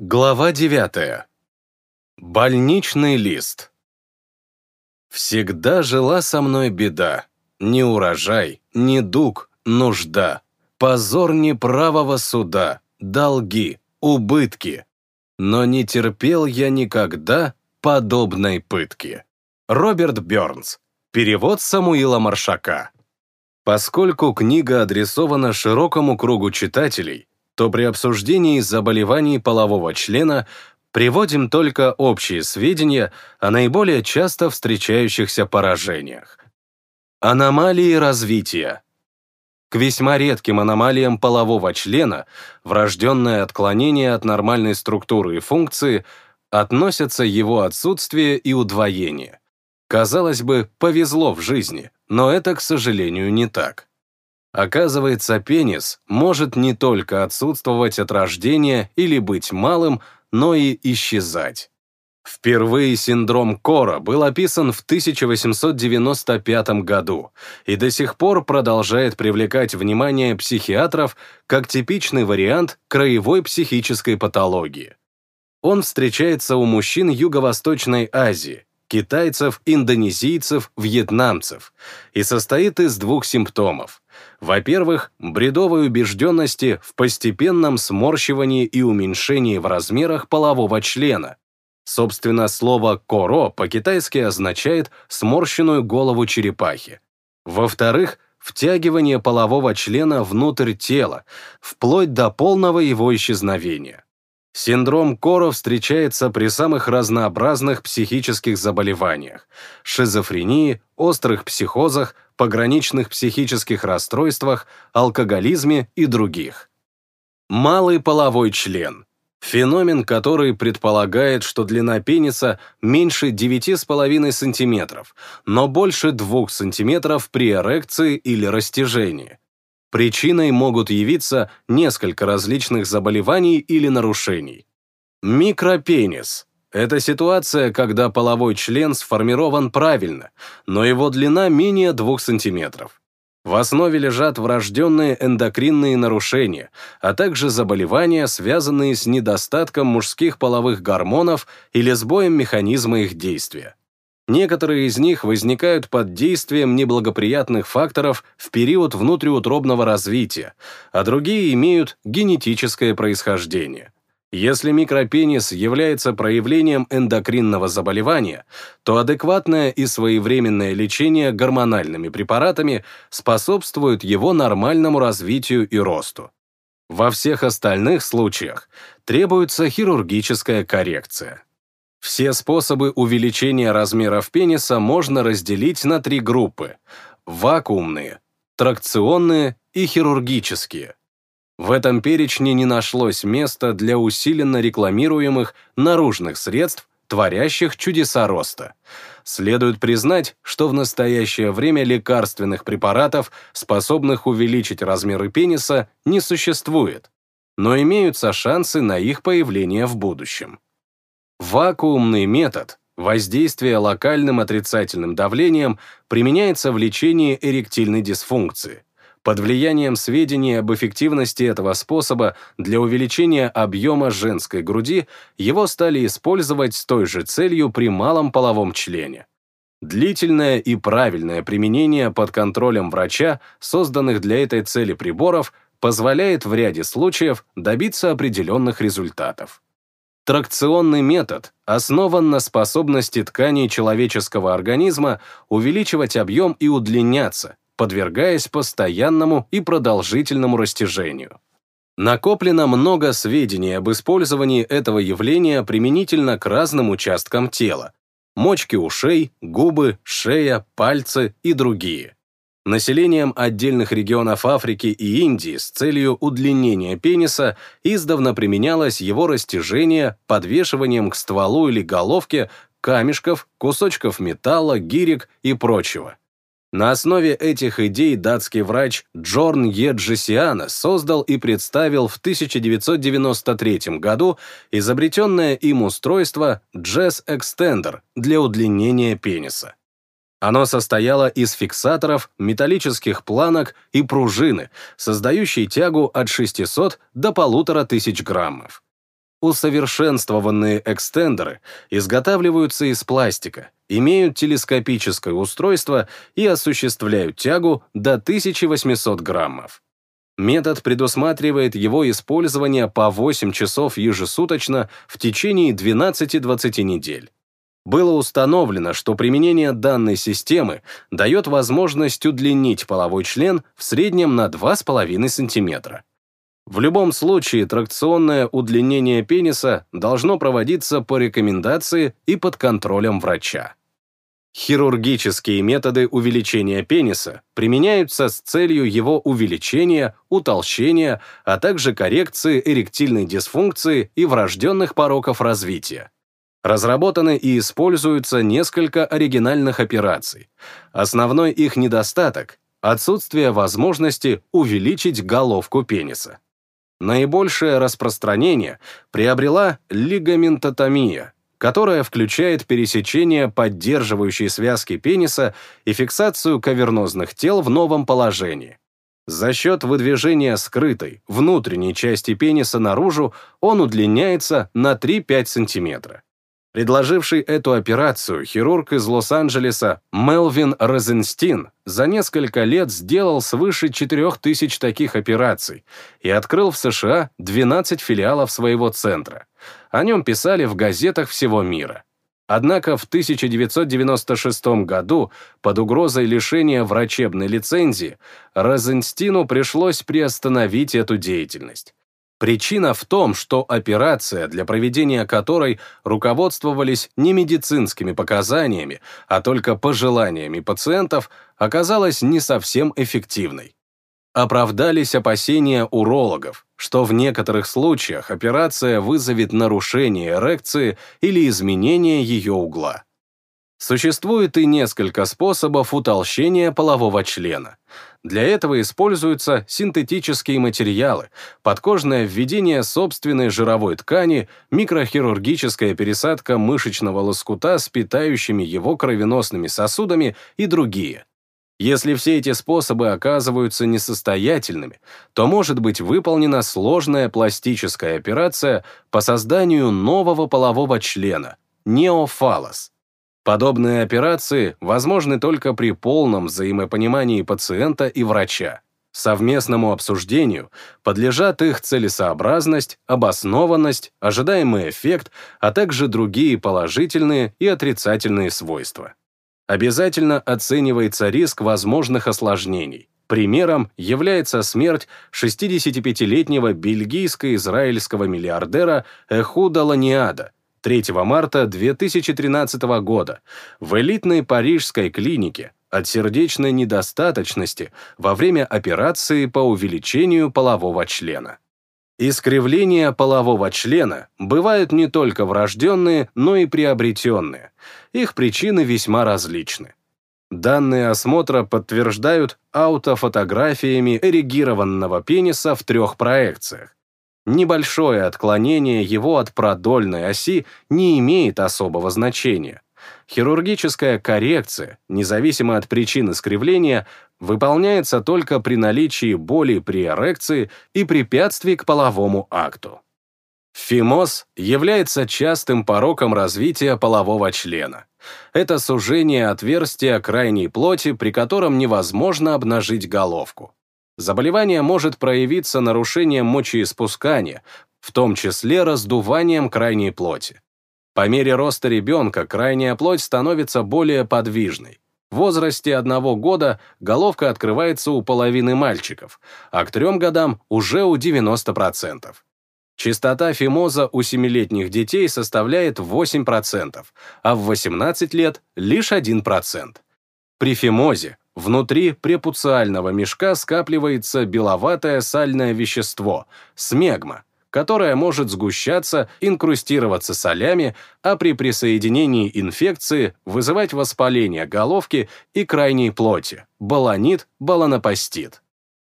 Глава 9. Больничный лист. Всегда жила со мной беда. Ни урожай, ни дуг, нужда. Позор неправого суда, долги, убытки. Но не терпел я никогда подобной пытки. Роберт Бёрнс. Перевод Самуила Маршака. Поскольку книга адресована широкому кругу читателей, то при обсуждении заболеваний полового члена приводим только общие сведения о наиболее часто встречающихся поражениях. Аномалии развития. К весьма редким аномалиям полового члена врожденное отклонение от нормальной структуры и функции относятся его отсутствие и удвоение. Казалось бы, повезло в жизни, но это, к сожалению, не так. Оказывается, пенис может не только отсутствовать от рождения или быть малым, но и исчезать. Впервые синдром Кора был описан в 1895 году и до сих пор продолжает привлекать внимание психиатров как типичный вариант краевой психической патологии. Он встречается у мужчин Юго-Восточной Азии, китайцев, индонезийцев, вьетнамцев и состоит из двух симптомов. Во-первых, бредовой убежденности в постепенном сморщивании и уменьшении в размерах полового члена. Собственно, слово «коро» по-китайски означает сморщенную голову черепахи. Во-вторых, втягивание полового члена внутрь тела, вплоть до полного его исчезновения. Синдром Коро встречается при самых разнообразных психических заболеваниях – шизофрении, острых психозах, пограничных психических расстройствах, алкоголизме и других. Малый половой член – феномен, который предполагает, что длина пениса меньше 9,5 см, но больше 2 см при эрекции или растяжении – Причиной могут явиться несколько различных заболеваний или нарушений. Микропенис – это ситуация, когда половой член сформирован правильно, но его длина менее 2 см. В основе лежат врожденные эндокринные нарушения, а также заболевания, связанные с недостатком мужских половых гормонов или сбоем механизма их действия. Некоторые из них возникают под действием неблагоприятных факторов в период внутриутробного развития, а другие имеют генетическое происхождение. Если микропенис является проявлением эндокринного заболевания, то адекватное и своевременное лечение гормональными препаратами способствует его нормальному развитию и росту. Во всех остальных случаях требуется хирургическая коррекция. Все способы увеличения размеров пениса можно разделить на три группы – вакуумные, тракционные и хирургические. В этом перечне не нашлось места для усиленно рекламируемых наружных средств, творящих чудеса роста. Следует признать, что в настоящее время лекарственных препаратов, способных увеличить размеры пениса, не существует, но имеются шансы на их появление в будущем. Вакуумный метод воздействия локальным отрицательным давлением применяется в лечении эректильной дисфункции. Под влиянием сведений об эффективности этого способа для увеличения объема женской груди его стали использовать с той же целью при малом половом члене. Длительное и правильное применение под контролем врача, созданных для этой цели приборов, позволяет в ряде случаев добиться определенных результатов. Тракционный метод основан на способности тканей человеческого организма увеличивать объем и удлиняться, подвергаясь постоянному и продолжительному растяжению. Накоплено много сведений об использовании этого явления применительно к разным участкам тела – мочки ушей, губы, шея, пальцы и другие населением отдельных регионов Африки и Индии с целью удлинения пениса издавна применялось его растяжение подвешиванием к стволу или головке камешков, кусочков металла, гирек и прочего. На основе этих идей датский врач Джорн Еджесиана создал и представил в 1993 году изобретенное им устройство Jazz Extender для удлинения пениса. Оно состояло из фиксаторов, металлических планок и пружины, создающей тягу от 600 до 1500 граммов. Усовершенствованные экстендеры изготавливаются из пластика, имеют телескопическое устройство и осуществляют тягу до 1800 граммов. Метод предусматривает его использование по 8 часов ежесуточно в течение 12-20 недель. Было установлено, что применение данной системы дает возможность удлинить половой член в среднем на 2,5 см. В любом случае, тракционное удлинение пениса должно проводиться по рекомендации и под контролем врача. Хирургические методы увеличения пениса применяются с целью его увеличения, утолщения, а также коррекции эректильной дисфункции и врожденных пороков развития. Разработаны и используются несколько оригинальных операций. Основной их недостаток – отсутствие возможности увеличить головку пениса. Наибольшее распространение приобрела лигаментотомия, которая включает пересечение поддерживающей связки пениса и фиксацию кавернозных тел в новом положении. За счет выдвижения скрытой, внутренней части пениса наружу он удлиняется на 3-5 см. Предложивший эту операцию хирург из Лос-Анджелеса Мелвин Розенстин за несколько лет сделал свыше 4000 таких операций и открыл в США 12 филиалов своего центра. О нем писали в газетах всего мира. Однако в 1996 году под угрозой лишения врачебной лицензии Розенстину пришлось приостановить эту деятельность. Причина в том, что операция, для проведения которой руководствовались не медицинскими показаниями, а только пожеланиями пациентов, оказалась не совсем эффективной. Оправдались опасения урологов, что в некоторых случаях операция вызовет нарушение эрекции или изменение ее угла. Существует и несколько способов утолщения полового члена. Для этого используются синтетические материалы, подкожное введение собственной жировой ткани, микрохирургическая пересадка мышечного лоскута с питающими его кровеносными сосудами и другие. Если все эти способы оказываются несостоятельными, то может быть выполнена сложная пластическая операция по созданию нового полового члена – неофалос. Подобные операции возможны только при полном взаимопонимании пациента и врача. Совместному обсуждению подлежат их целесообразность, обоснованность, ожидаемый эффект, а также другие положительные и отрицательные свойства. Обязательно оценивается риск возможных осложнений. Примером является смерть 65-летнего бельгийско-израильского миллиардера Эхуда Ланиада, 3 марта 2013 года в элитной парижской клинике от сердечной недостаточности во время операции по увеличению полового члена. Искривления полового члена бывают не только врожденные, но и приобретенные. Их причины весьма различны. Данные осмотра подтверждают аутофотографиями эрегированного пениса в трех проекциях, Небольшое отклонение его от продольной оси не имеет особого значения. Хирургическая коррекция, независимо от причин искривления, выполняется только при наличии боли при эрекции и препятствий к половому акту. Фимоз является частым пороком развития полового члена. Это сужение отверстия крайней плоти, при котором невозможно обнажить головку. Заболевание может проявиться нарушением мочеиспускания, в том числе раздуванием крайней плоти. По мере роста ребенка крайняя плоть становится более подвижной. В возрасте одного года головка открывается у половины мальчиков, а к трем годам уже у 90%. Частота фимоза у 7-летних детей составляет 8%, а в 18 лет — лишь 1%. При фимозе Внутри препуциального мешка скапливается беловатое сальное вещество – смегма, которое может сгущаться, инкрустироваться солями, а при присоединении инфекции вызывать воспаление головки и крайней плоти – баланит, баланопастит.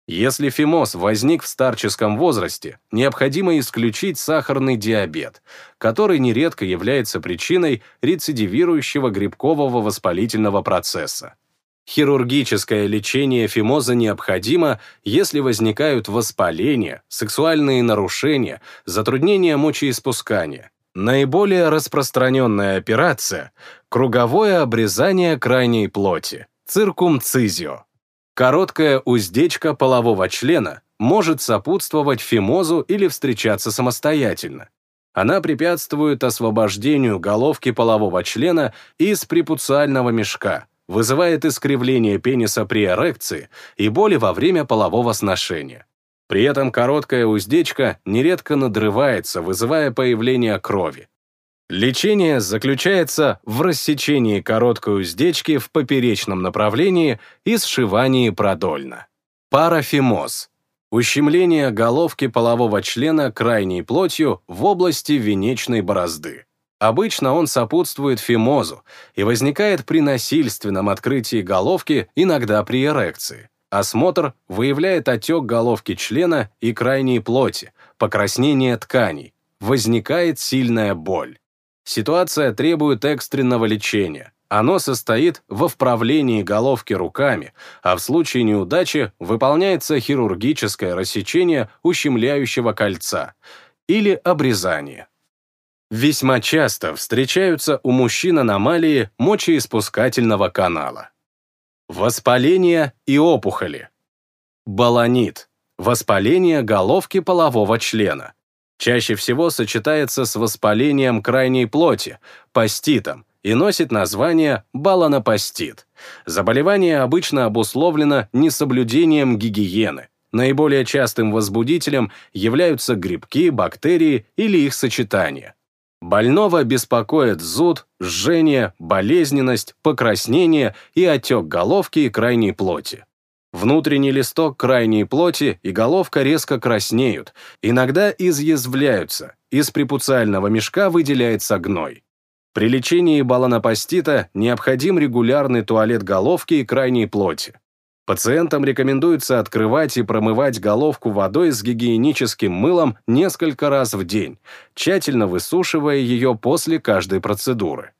Если фимоз возник в старческом возрасте, необходимо исключить сахарный диабет, который нередко является причиной рецидивирующего грибкового воспалительного процесса. Хирургическое лечение фимоза необходимо, если возникают воспаления, сексуальные нарушения, затруднения мочеиспускания. Наиболее распространенная операция – круговое обрезание крайней плоти, циркумцизио. Короткая уздечка полового члена может сопутствовать фимозу или встречаться самостоятельно. Она препятствует освобождению головки полового члена из препуциального мешка, вызывает искривление пениса при эрекции и боли во время полового сношения. При этом короткая уздечка нередко надрывается, вызывая появление крови. Лечение заключается в рассечении короткой уздечки в поперечном направлении и сшивании продольно. Парафимоз – ущемление головки полового члена крайней плотью в области венечной борозды. Обычно он сопутствует фимозу и возникает при насильственном открытии головки, иногда при эрекции. Осмотр выявляет отек головки члена и крайней плоти, покраснение тканей. Возникает сильная боль. Ситуация требует экстренного лечения. Оно состоит во вправлении головки руками, а в случае неудачи выполняется хирургическое рассечение ущемляющего кольца или обрезание. Весьма часто встречаются у мужчин аномалии мочеиспускательного канала. Воспаление и опухоли. Баланит. Воспаление головки полового члена. Чаще всего сочетается с воспалением крайней плоти, паститом, и носит название баланопастит. Заболевание обычно обусловлено несоблюдением гигиены. Наиболее частым возбудителем являются грибки, бактерии или их сочетание. Больного беспокоит зуд, жжение, болезненность, покраснение и отек головки и крайней плоти. Внутренний листок крайней плоти и головка резко краснеют, иногда изъязвляются, из препуциального мешка выделяется гной. При лечении баланопастита необходим регулярный туалет головки и крайней плоти. Пациентам рекомендуется открывать и промывать головку водой с гигиеническим мылом несколько раз в день, тщательно высушивая ее после каждой процедуры.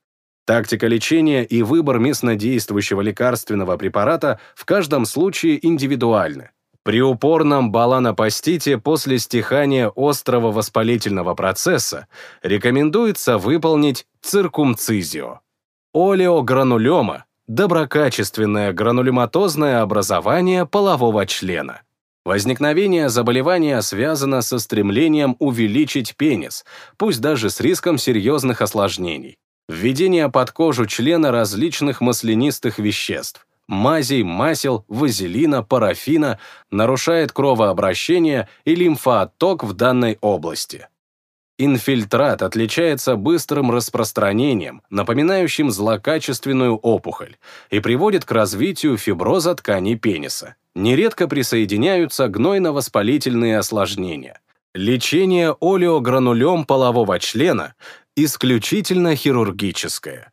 Тактика лечения и выбор местнодействующего лекарственного препарата в каждом случае индивидуальны. При упорном баланопастите после стихания острого воспалительного процесса рекомендуется выполнить циркумцизио. Олеогранулема доброкачественное гранулематозное образование полового члена. Возникновение заболевания связано со стремлением увеличить пенис, пусть даже с риском серьезных осложнений. Введение под кожу члена различных маслянистых веществ, мазей, масел, вазелина, парафина нарушает кровообращение и лимфоотток в данной области. Инфильтрат отличается быстрым распространением, напоминающим злокачественную опухоль, и приводит к развитию фиброза тканей пениса. Нередко присоединяются гнойно-воспалительные осложнения. Лечение олеогранулем полового члена исключительно хирургическое.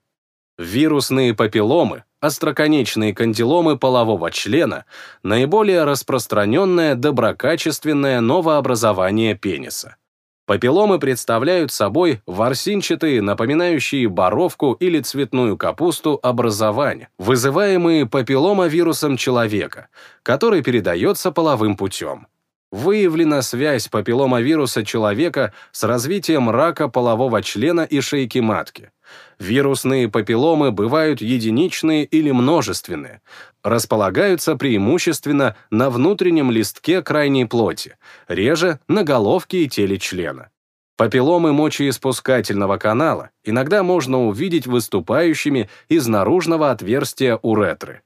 Вирусные папилломы, остроконечные кандиломы полового члена – наиболее распространенное доброкачественное новообразование пениса. Папилломы представляют собой ворсинчатые, напоминающие боровку или цветную капусту образования, вызываемые папилломовирусом человека, который передается половым путем. Выявлена связь папилломовируса человека с развитием рака полового члена и шейки матки. Вирусные папилломы бывают единичные или множественные, располагаются преимущественно на внутреннем листке крайней плоти, реже на головке и теле члена. Папилломы мочеиспускательного канала иногда можно увидеть выступающими из наружного отверстия уретры.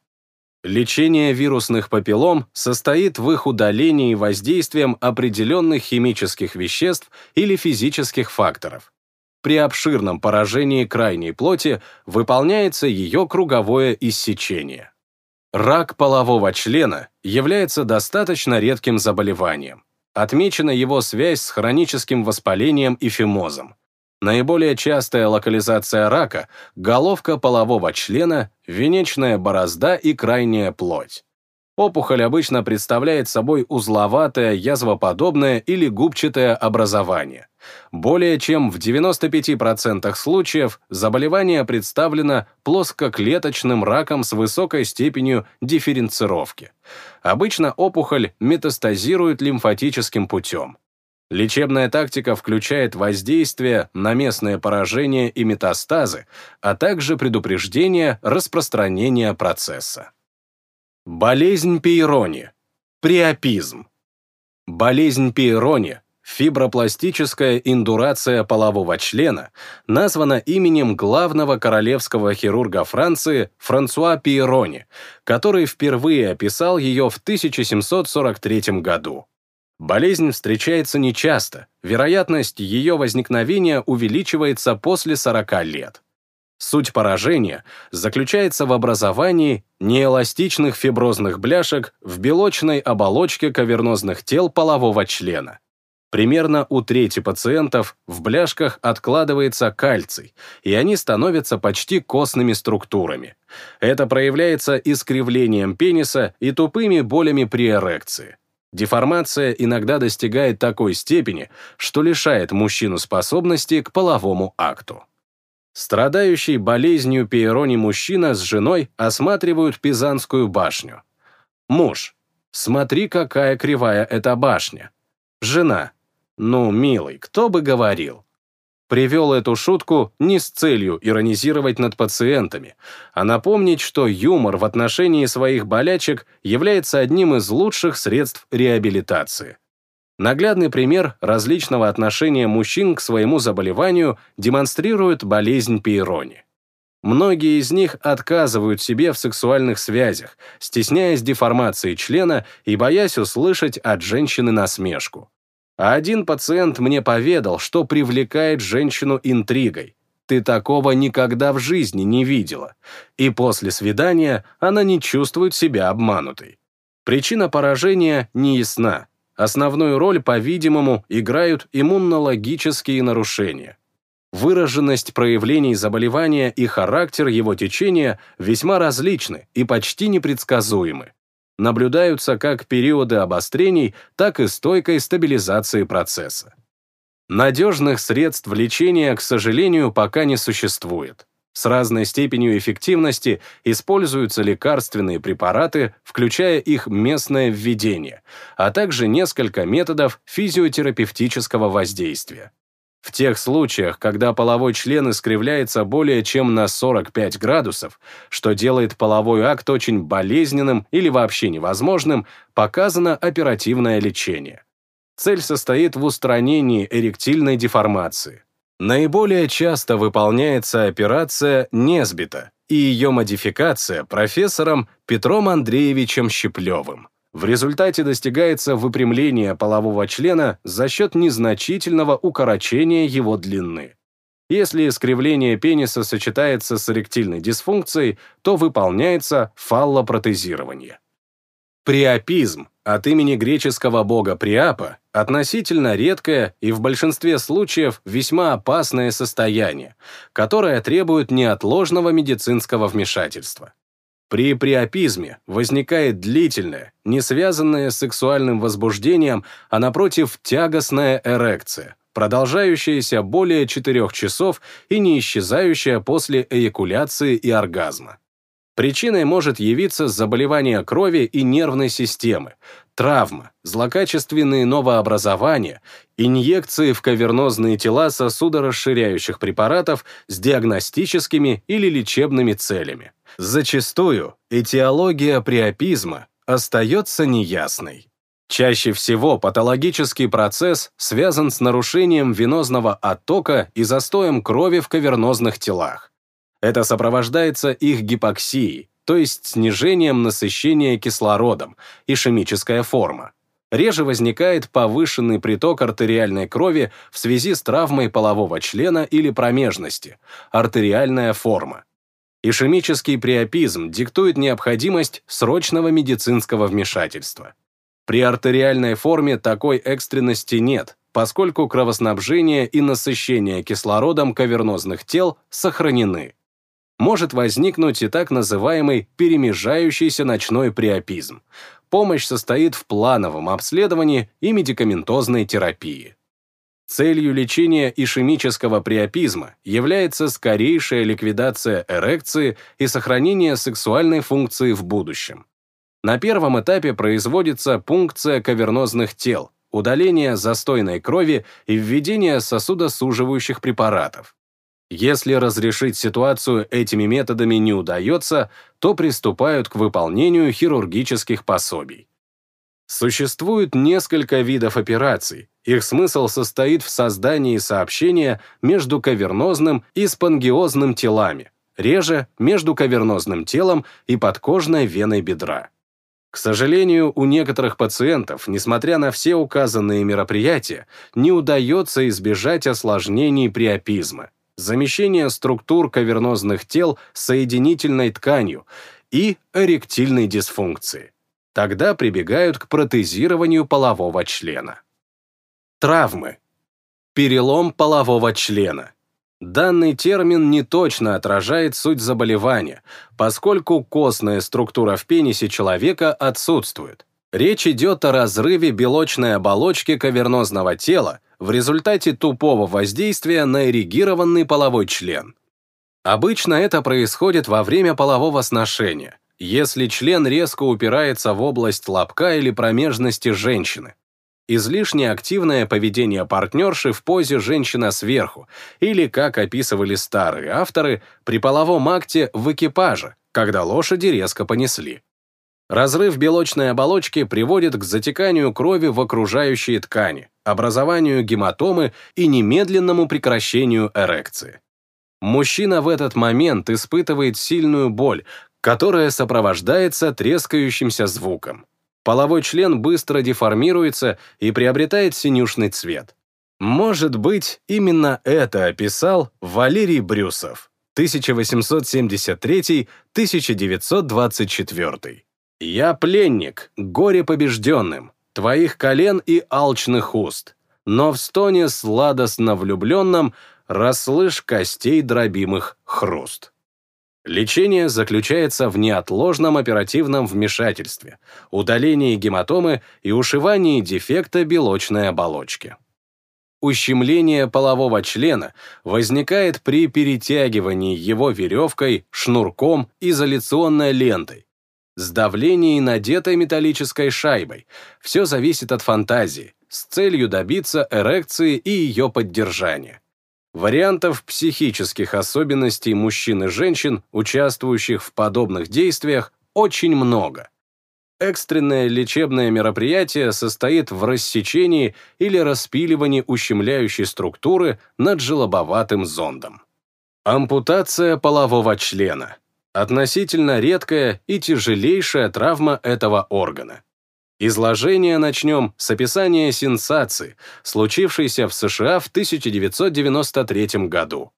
Лечение вирусных папиллом состоит в их удалении воздействием определенных химических веществ или физических факторов. При обширном поражении крайней плоти выполняется ее круговое иссечение. Рак полового члена является достаточно редким заболеванием. Отмечена его связь с хроническим воспалением и фимозом. Наиболее частая локализация рака – головка полового члена, венечная борозда и крайняя плоть. Опухоль обычно представляет собой узловатое, язвоподобное или губчатое образование. Более чем в 95% случаев заболевание представлено плоскоклеточным раком с высокой степенью дифференцировки. Обычно опухоль метастазирует лимфатическим путем. Лечебная тактика включает воздействие на местное поражение и метастазы, а также предупреждение распространения процесса. Болезнь Пейрони. Приопизм. Болезнь Пейрони, фибропластическая индурация полового члена, названа именем главного королевского хирурга Франции Франсуа Пейрони, который впервые описал ее в 1743 году. Болезнь встречается нечасто, вероятность ее возникновения увеличивается после 40 лет. Суть поражения заключается в образовании неэластичных фиброзных бляшек в белочной оболочке кавернозных тел полового члена. Примерно у трети пациентов в бляшках откладывается кальций, и они становятся почти костными структурами. Это проявляется искривлением пениса и тупыми болями при эрекции. Деформация иногда достигает такой степени, что лишает мужчину способности к половому акту. Страдающий болезнью Пейрони мужчина с женой осматривают Пизанскую башню. Муж. Смотри, какая кривая эта башня. Жена. Ну, милый, кто бы говорил привел эту шутку не с целью иронизировать над пациентами, а напомнить, что юмор в отношении своих болячек является одним из лучших средств реабилитации. Наглядный пример различного отношения мужчин к своему заболеванию демонстрирует болезнь Пейрони. Многие из них отказывают себе в сексуальных связях, стесняясь деформации члена и боясь услышать от женщины насмешку. А один пациент мне поведал, что привлекает женщину интригой. Ты такого никогда в жизни не видела. И после свидания она не чувствует себя обманутой. Причина поражения не ясна. Основную роль, по-видимому, играют иммунологические нарушения. Выраженность проявлений заболевания и характер его течения весьма различны и почти непредсказуемы наблюдаются как периоды обострений, так и стойкой стабилизации процесса. Надежных средств лечения, к сожалению, пока не существует. С разной степенью эффективности используются лекарственные препараты, включая их местное введение, а также несколько методов физиотерапевтического воздействия. В тех случаях, когда половой член искривляется более чем на 45 градусов, что делает половой акт очень болезненным или вообще невозможным, показано оперативное лечение. Цель состоит в устранении эректильной деформации. Наиболее часто выполняется операция Несбита и ее модификация профессором Петром Андреевичем Щеплевым. В результате достигается выпрямление полового члена за счет незначительного укорочения его длины. Если искривление пениса сочетается с эректильной дисфункцией, то выполняется фаллопротезирование. Приапизм от имени греческого бога Приапа относительно редкое и в большинстве случаев весьма опасное состояние, которое требует неотложного медицинского вмешательства. При приопизме возникает длительная, не связанная с сексуальным возбуждением, а напротив тягостная эрекция, продолжающаяся более 4 часов и не исчезающая после эякуляции и оргазма. Причиной может явиться заболевание крови и нервной системы, травма, злокачественные новообразования, инъекции в кавернозные тела сосудорасширяющих препаратов с диагностическими или лечебными целями. Зачастую этиология приопизма остается неясной. Чаще всего патологический процесс связан с нарушением венозного оттока и застоем крови в кавернозных телах. Это сопровождается их гипоксией, то есть снижением насыщения кислородом, ишемическая форма. Реже возникает повышенный приток артериальной крови в связи с травмой полового члена или промежности, артериальная форма. Ишемический приопизм диктует необходимость срочного медицинского вмешательства. При артериальной форме такой экстренности нет, поскольку кровоснабжение и насыщение кислородом кавернозных тел сохранены. Может возникнуть и так называемый перемежающийся ночной приопизм. Помощь состоит в плановом обследовании и медикаментозной терапии. Целью лечения ишемического приопизма является скорейшая ликвидация эрекции и сохранение сексуальной функции в будущем. На первом этапе производится пункция кавернозных тел, удаление застойной крови и введение сосудосуживающих препаратов. Если разрешить ситуацию этими методами не удается, то приступают к выполнению хирургических пособий. Существует несколько видов операций. Их смысл состоит в создании сообщения между кавернозным и спонгиозным телами, реже между кавернозным телом и подкожной веной бедра. К сожалению, у некоторых пациентов, несмотря на все указанные мероприятия, не удается избежать осложнений приопизма, замещения структур кавернозных тел соединительной тканью и эректильной дисфункции. Тогда прибегают к протезированию полового члена. Травмы. Перелом полового члена. Данный термин не точно отражает суть заболевания, поскольку костная структура в пенисе человека отсутствует. Речь идет о разрыве белочной оболочки кавернозного тела в результате тупого воздействия на эрегированный половой член. Обычно это происходит во время полового сношения, если член резко упирается в область лобка или промежности женщины. Излишне активное поведение партнерши в позе «женщина сверху» или, как описывали старые авторы, при половом акте в экипаже, когда лошади резко понесли. Разрыв белочной оболочки приводит к затеканию крови в окружающие ткани, образованию гематомы и немедленному прекращению эрекции. Мужчина в этот момент испытывает сильную боль, которая сопровождается трескающимся звуком. Половой член быстро деформируется и приобретает синюшный цвет. Может быть, именно это описал Валерий Брюсов, 1873-1924. «Я пленник, горе побежденным, твоих колен и алчных уст, но в стоне сладостно влюбленном расслышь костей дробимых хруст». Лечение заключается в неотложном оперативном вмешательстве, удалении гематомы и ушивании дефекта белочной оболочки. Ущемление полового члена возникает при перетягивании его веревкой, шнурком, изоляционной лентой, сдавлении надетой металлической шайбой. Все зависит от фантазии, с целью добиться эрекции и ее поддержания. Вариантов психических особенностей мужчин и женщин, участвующих в подобных действиях, очень много. Экстренное лечебное мероприятие состоит в рассечении или распиливании ущемляющей структуры над желобоватым зондом. Ампутация полового члена – относительно редкая и тяжелейшая травма этого органа. Изложение начнем с описания сенсации, случившейся в США в 1993 году.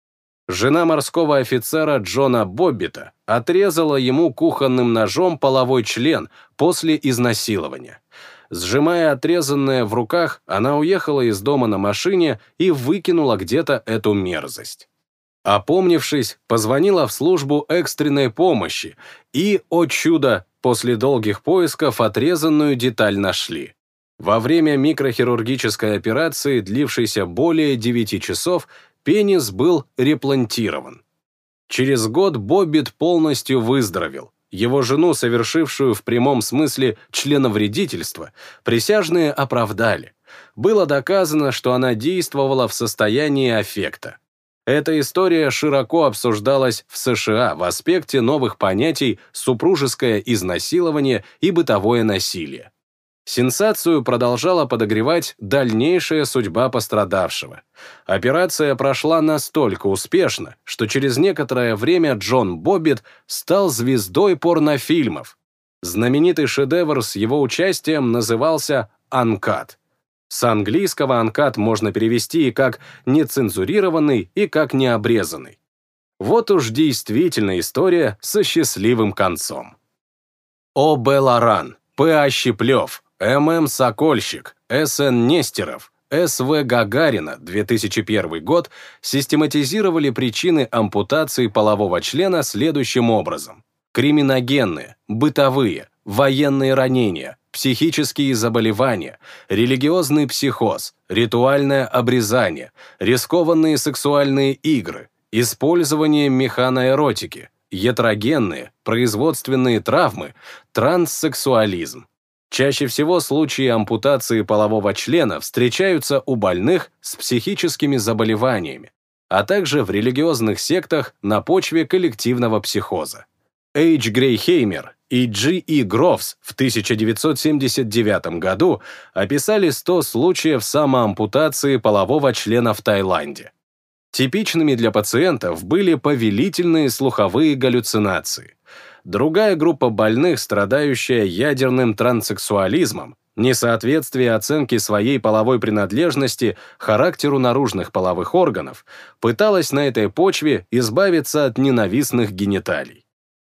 Жена морского офицера Джона Боббита отрезала ему кухонным ножом половой член после изнасилования. Сжимая отрезанное в руках, она уехала из дома на машине и выкинула где-то эту мерзость. Опомнившись, позвонила в службу экстренной помощи и, о чудо, После долгих поисков отрезанную деталь нашли. Во время микрохирургической операции, длившейся более 9 часов, пенис был реплантирован. Через год Боббит полностью выздоровел. Его жену, совершившую в прямом смысле членовредительство, присяжные оправдали. Было доказано, что она действовала в состоянии аффекта. Эта история широко обсуждалась в США в аспекте новых понятий «супружеское изнасилование» и «бытовое насилие». Сенсацию продолжала подогревать дальнейшая судьба пострадавшего. Операция прошла настолько успешно, что через некоторое время Джон Боббит стал звездой порнофильмов. Знаменитый шедевр с его участием назывался «Анкат». С английского анкат можно перевести и как нецензурированный, и как необрезанный. Вот уж действительно история со счастливым концом. О. Беларан, П. Ощеплев, М. М. Сокольщик, С. Н. Нестеров, С.В. Гагарина, 2001 год, систематизировали причины ампутации полового члена следующим образом. Криминогенные, бытовые, военные ранения, психические заболевания, религиозный психоз, ритуальное обрезание, рискованные сексуальные игры, использование механоэротики, ятрогенные, производственные травмы, транссексуализм. Чаще всего случаи ампутации полового члена встречаются у больных с психическими заболеваниями, а также в религиозных сектах на почве коллективного психоза. Эйч Грейхеймер и Джи И. Грофс в 1979 году описали 100 случаев самоампутации полового члена в Таиланде. Типичными для пациентов были повелительные слуховые галлюцинации. Другая группа больных, страдающая ядерным транссексуализмом, несоответствие оценки своей половой принадлежности характеру наружных половых органов, пыталась на этой почве избавиться от ненавистных гениталий.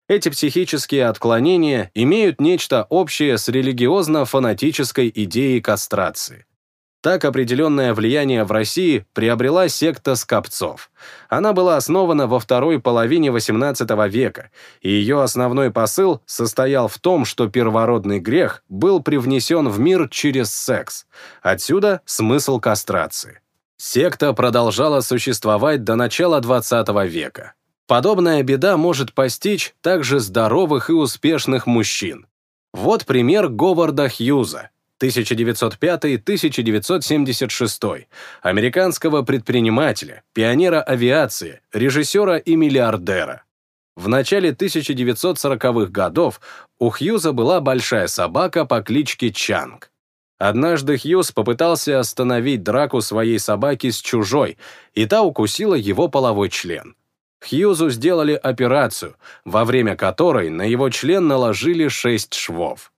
Эти психические отклонения имеют нечто общее с религиозно-фанатической идеей кастрации. Так определенное влияние в России приобрела секта скопцов. Она была основана во второй половине XVIII века, и ее основной посыл состоял в том, что первородный грех был привнесен в мир через секс. Отсюда смысл кастрации. Секта продолжала существовать до начала XX века. Подобная беда может постичь также здоровых и успешных мужчин. Вот пример Говарда Хьюза, 1905-1976, американского предпринимателя, пионера авиации, режиссера и миллиардера. В начале 1940-х годов у Хьюза была большая собака по кличке Чанг. Однажды Хьюз попытался остановить драку своей собаки с чужой, и та укусила его половой член. Хьюзу сделали операцию, во время которой на его член наложили шесть швов.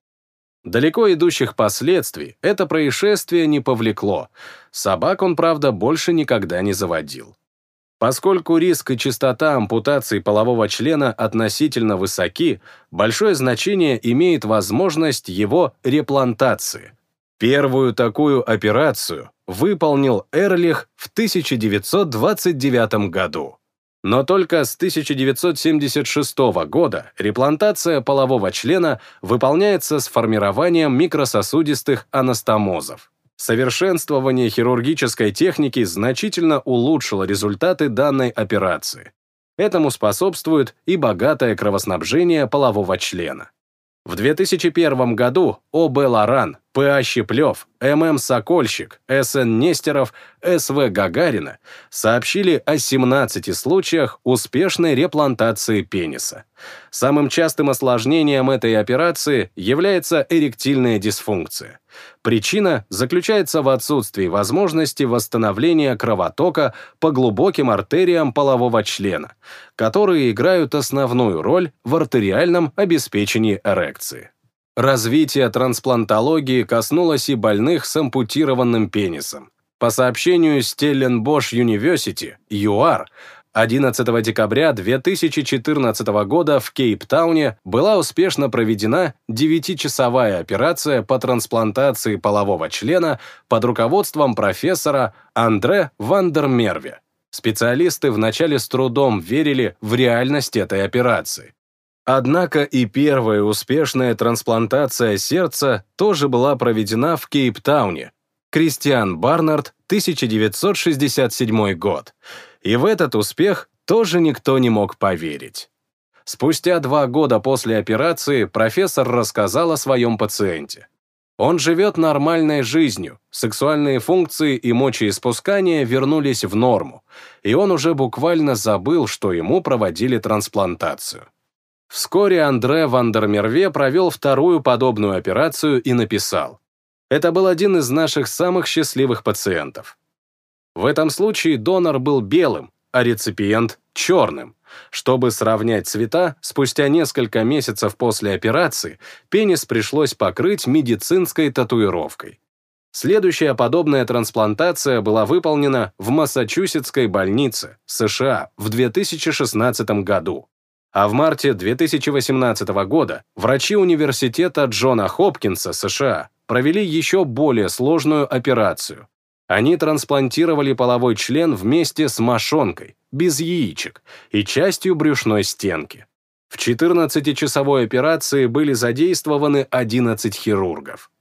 Далеко идущих последствий это происшествие не повлекло. Собак он, правда, больше никогда не заводил. Поскольку риск и частота ампутации полового члена относительно высоки, большое значение имеет возможность его реплантации. Первую такую операцию выполнил Эрлих в 1929 году. Но только с 1976 года реплантация полового члена выполняется с формированием микрососудистых анастомозов. Совершенствование хирургической техники значительно улучшило результаты данной операции. Этому способствует и богатое кровоснабжение полового члена. В 2001 году О.Б. Лоран, П.А. Щеплев, М.М. Сокольщик, С.Н. Нестеров, С.В. Гагарина сообщили о 17 случаях успешной реплантации пениса. Самым частым осложнением этой операции является эректильная дисфункция. Причина заключается в отсутствии возможности восстановления кровотока по глубоким артериям полового члена, которые играют основную роль в артериальном обеспечении эрекции. Развитие трансплантологии коснулось и больных с ампутированным пенисом. По сообщению Stellenbosch University, ЮАР, 11 декабря 2014 года в Кейптауне была успешно проведена 9-часовая операция по трансплантации полового члена под руководством профессора Андре Вандермерве. Специалисты вначале с трудом верили в реальность этой операции. Однако и первая успешная трансплантация сердца тоже была проведена в Кейптауне. Кристиан Барнард, 1967 год. И в этот успех тоже никто не мог поверить. Спустя два года после операции профессор рассказал о своем пациенте. Он живет нормальной жизнью, сексуальные функции и мочеиспускание вернулись в норму, и он уже буквально забыл, что ему проводили трансплантацию. Вскоре Андре Вандермерве провел вторую подобную операцию и написал. Это был один из наших самых счастливых пациентов. В этом случае донор был белым, а реципиент — черным. Чтобы сравнять цвета, спустя несколько месяцев после операции пенис пришлось покрыть медицинской татуировкой. Следующая подобная трансплантация была выполнена в Массачусетской больнице, США, в 2016 году. А в марте 2018 года врачи университета Джона Хопкинса, США, провели еще более сложную операцию. Они трансплантировали половой член вместе с мошонкой, без яичек, и частью брюшной стенки. В 14-часовой операции были задействованы 11 хирургов.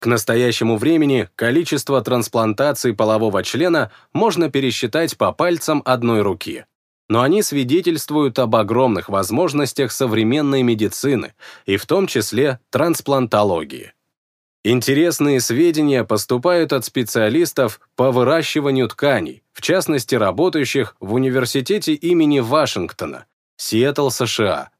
К настоящему времени количество трансплантаций полового члена можно пересчитать по пальцам одной руки. Но они свидетельствуют об огромных возможностях современной медицины, и в том числе трансплантологии. Интересные сведения поступают от специалистов по выращиванию тканей, в частности работающих в университете имени Вашингтона, Сиэтл, США,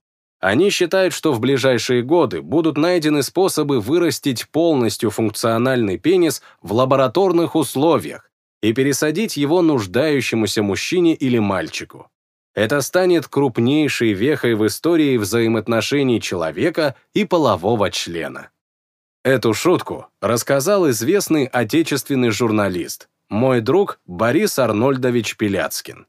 они считают, что в ближайшие годы будут найдены способы вырастить полностью функциональный пенис в лабораторных условиях и пересадить его нуждающемуся мужчине или мальчику. Это станет крупнейшей вехой в истории взаимоотношений человека и полового члена. Эту шутку рассказал известный отечественный журналист, мой друг Борис Арнольдович Пеляцкин.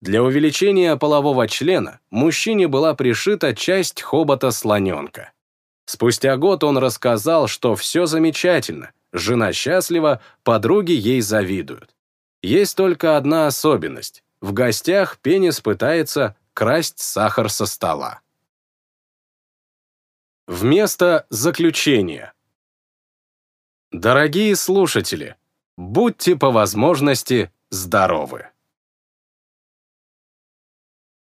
Для увеличения полового члена мужчине была пришита часть хобота слоненка. Спустя год он рассказал, что все замечательно, жена счастлива, подруги ей завидуют. Есть только одна особенность. В гостях пенис пытается красть сахар со стола. Вместо заключения. Дорогие слушатели, будьте по возможности здоровы.